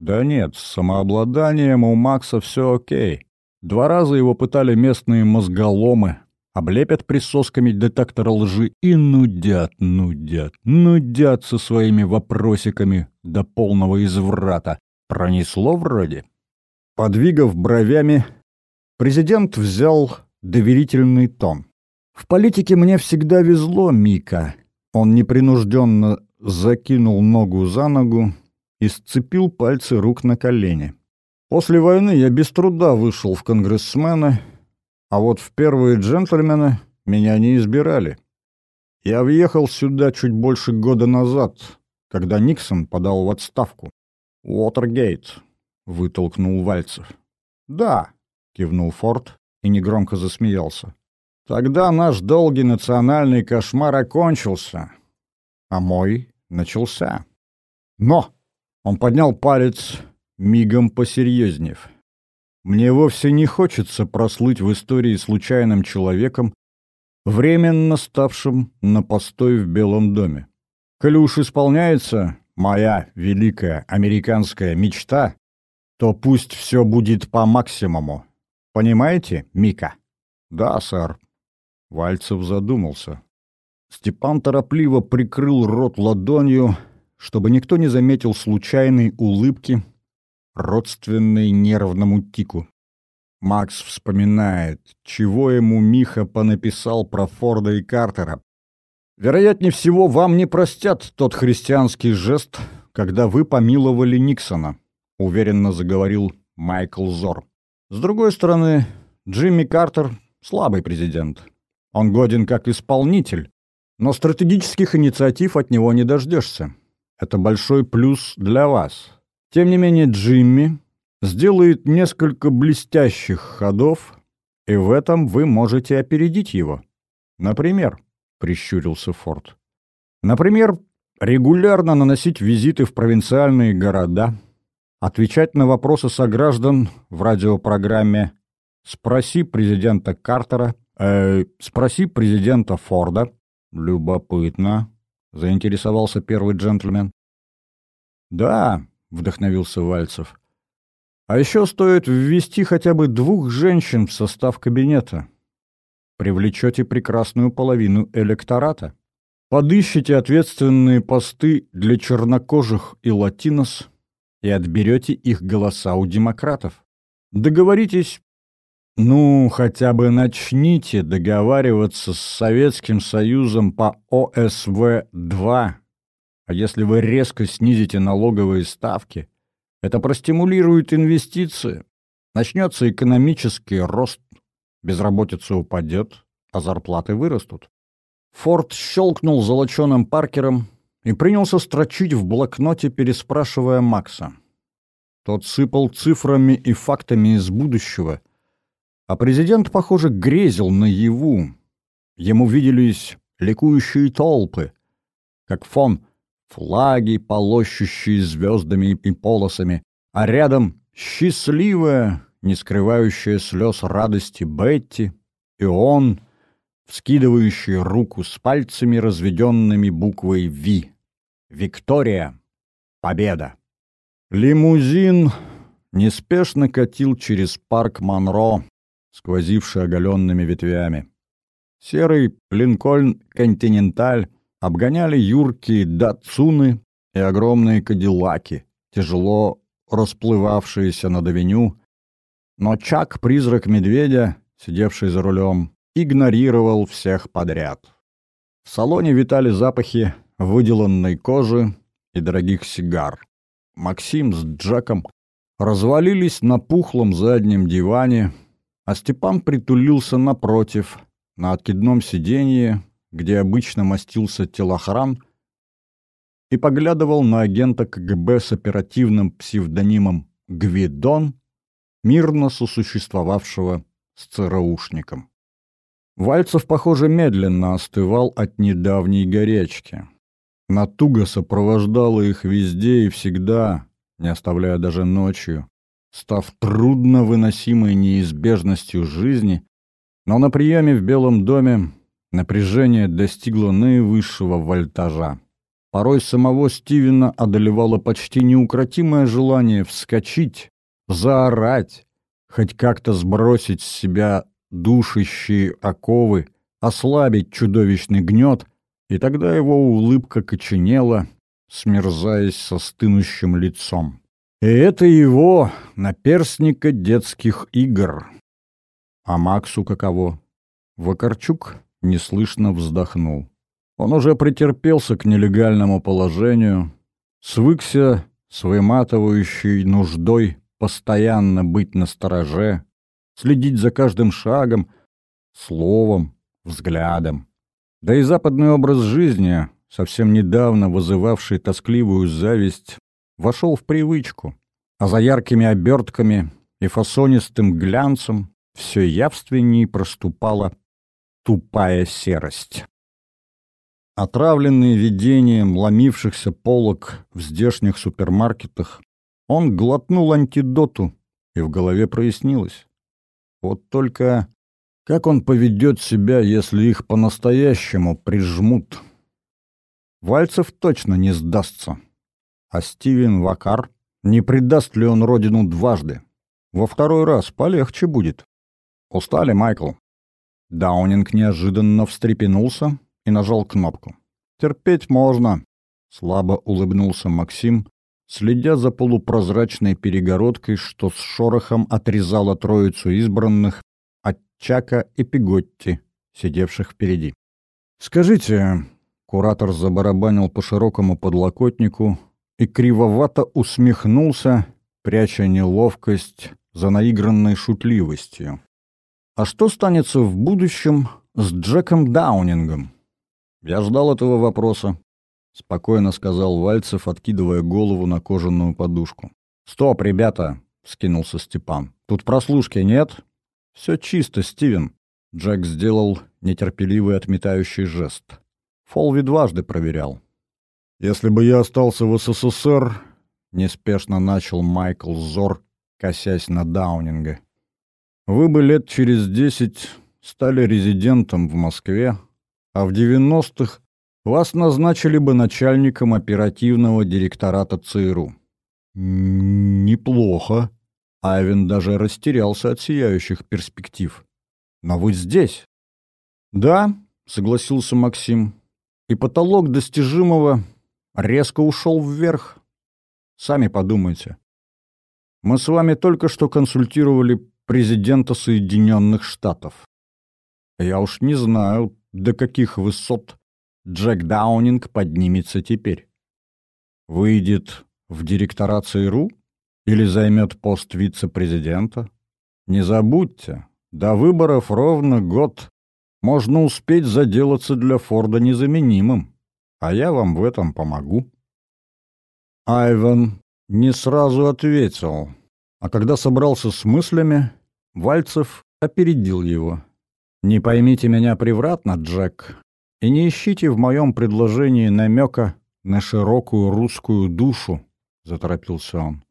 да нет, с самообладанием у Макса все окей. Два раза его пытали местные мозголомы, облепят присосками детектора лжи и нудят, нудят, нудят со своими вопросиками до полного изврата. Пронесло вроде? Подвигав бровями, президент взял доверительный тон. «В политике мне всегда везло, Мика». Он непринужденно закинул ногу за ногу и сцепил пальцы рук на колени. «После войны я без труда вышел в конгрессмены, а вот в первые джентльмены меня не избирали. Я въехал сюда чуть больше года назад, когда Никсон подал в отставку. «Уотергейт», — вытолкнул Вальцев. «Да», — кивнул Форд и негромко засмеялся. «Тогда наш долгий национальный кошмар окончился, а мой начался. Но!» — он поднял палец, мигом посерьезнев. «Мне вовсе не хочется прослыть в истории случайным человеком, временно ставшим на постой в Белом доме. Уж исполняется моя великая американская мечта, то пусть все будет по максимуму. Понимаете, Мика? Да, сэр. Вальцев задумался. Степан торопливо прикрыл рот ладонью, чтобы никто не заметил случайной улыбки, родственной нервному тику. Макс вспоминает, чего ему Миха понаписал про Форда и Картера. Вероятнее всего, вам не простят тот христианский жест, когда вы помиловали Никсона, уверенно заговорил Майкл Зор. С другой стороны, Джимми Картер — слабый президент. Он годен как исполнитель, но стратегических инициатив от него не дождешься. Это большой плюс для вас. Тем не менее, Джимми сделает несколько блестящих ходов, и в этом вы можете опередить его. Например, — прищурился Форд, — например, регулярно наносить визиты в провинциальные города, отвечать на вопросы сограждан в радиопрограмме «Спроси президента Картера», э, «Спроси президента Форда». «Любопытно», — заинтересовался первый джентльмен. «Да», — вдохновился Вальцев, а еще стоит ввести хотя бы двух женщин в состав кабинета. Привлечете прекрасную половину электората. Подыщите ответственные посты для чернокожих и латинос и отберете их голоса у демократов. Договоритесь, ну, хотя бы начните договариваться с Советским Союзом по ОСВ-2. А если вы резко снизите налоговые ставки, это простимулирует инвестиции. Начнется экономический рост, безработица упадет, а зарплаты вырастут. Форд щелкнул золоченым паркером и принялся строчить в блокноте, переспрашивая Макса. Тот сыпал цифрами и фактами из будущего, а президент, похоже, грезил наяву. Ему виделись ликующие толпы, как фон флаги, полощущие звездами и полосами, а рядом счастливая, не скрывающая слез радости Бетти, и он, вскидывающий руку с пальцами, разведенными буквой «Ви». «Виктория! Победа!» Лимузин неспешно катил через парк Монро, сквозивший оголенными ветвями. Серый Линкольн Континенталь обгоняли юркие датсуны и огромные кадиллаки, тяжело расплывавшиеся над авеню, но Чак, призрак медведя, сидевший за рулем, игнорировал всех подряд. В салоне витали запахи выделанной кожи и дорогих сигар. Максим с Джеком развалились на пухлом заднем диване, а Степан притулился напротив, на откидном сиденье, где обычно мастился телохран, и поглядывал на агента КГБ с оперативным псевдонимом Гвидон, мирно сосуществовавшего с ЦРУшником. Вальцев, похоже, медленно остывал от недавней горячки. Натуга сопровождала их везде и всегда, не оставляя даже ночью, став трудно выносимой неизбежностью жизни, но на приеме в Белом доме Напряжение достигло наивысшего вольтажа. Порой самого Стивена одолевало почти неукротимое желание вскочить, заорать, хоть как-то сбросить с себя душащие оковы, ослабить чудовищный гнет, и тогда его улыбка коченела, смерзаясь со стынущим лицом. И это его наперстника детских игр. А Максу каково? Вакарчук неслышно вздохнул. Он уже претерпелся к нелегальному положению, свыкся с выматывающей нуждой постоянно быть на стороже, следить за каждым шагом, словом, взглядом. Да и западный образ жизни, совсем недавно вызывавший тоскливую зависть, вошел в привычку, а за яркими обертками и фасонистым глянцем все явственнее проступала тупая серость. Отравленный видением ломившихся полок в здешних супермаркетах, он глотнул антидоту, и в голове прояснилось. Вот только как он поведет себя, если их по-настоящему прижмут? Вальцев точно не сдастся. А Стивен Вакар, не предаст ли он родину дважды? Во второй раз полегче будет. Устали, Майкл? Даунинг неожиданно встрепенулся и нажал кнопку. «Терпеть можно», — слабо улыбнулся Максим, следя за полупрозрачной перегородкой, что с шорохом отрезала троицу избранных от Чака и Пиготти, сидевших впереди. «Скажите...» — куратор забарабанил по широкому подлокотнику и кривовато усмехнулся, пряча неловкость за наигранной шутливостью. А что станется в будущем с Джеком Даунингом? Я ждал этого вопроса, спокойно сказал Вальцев, откидывая голову на кожаную подушку. Стоп, ребята, скинулся Степан. Тут прослушки нет? Все чисто, Стивен. Джек сделал нетерпеливый отметающий жест. Фолви дважды проверял. Если бы я остался в СССР, неспешно начал Майкл Зор, косясь на Даунинга. Вы бы лет через десять стали резидентом в Москве, а в девяностых вас назначили бы начальником оперативного директората ЦРУ. Неплохо. Айвен даже растерялся от сияющих перспектив. Но вы здесь. Да, согласился Максим. И потолок достижимого резко ушел вверх. Сами подумайте. Мы с вами только что консультировали президента Соединенных Штатов. Я уж не знаю, до каких высот Джек Даунинг поднимется теперь. Выйдет в директора ЦРУ или займет пост вице-президента? Не забудьте, до выборов ровно год. Можно успеть заделаться для Форда незаменимым, а я вам в этом помогу. Айван не сразу ответил, а когда собрался с мыслями, Вальцев опередил его. «Не поймите меня превратно, Джек, и не ищите в моем предложении намека на широкую русскую душу», — заторопился он.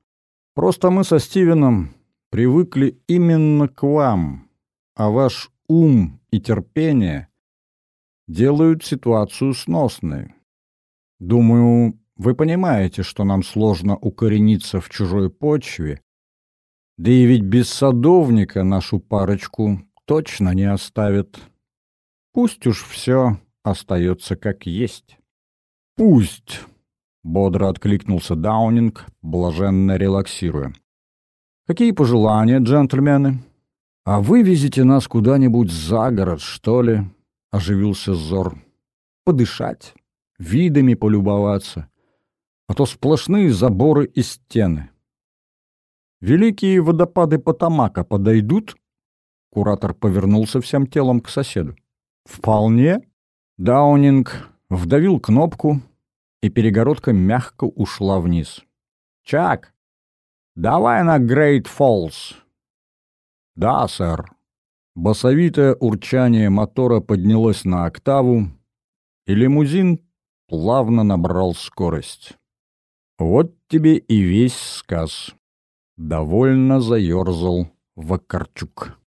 «Просто мы со Стивеном привыкли именно к вам, а ваш ум и терпение делают ситуацию сносной. Думаю, вы понимаете, что нам сложно укорениться в чужой почве да и ведь без садовника нашу парочку точно не оставят. Пусть уж все остается как есть. Пусть, — бодро откликнулся Даунинг, блаженно релаксируя. Какие пожелания, джентльмены? А вывезите нас куда-нибудь за город, что ли? — оживился Зор. Подышать, видами полюбоваться, а то сплошные заборы и стены. Великие водопады Потамака подойдут? Куратор повернулся всем телом к соседу. Вполне. Даунинг вдавил кнопку, и перегородка мягко ушла вниз. Чак, давай на Грейт Фоллс. Да, сэр. Басовитое урчание мотора поднялось на октаву, и лимузин плавно набрал скорость. Вот тебе и весь сказ довольно заерзал Вакарчук.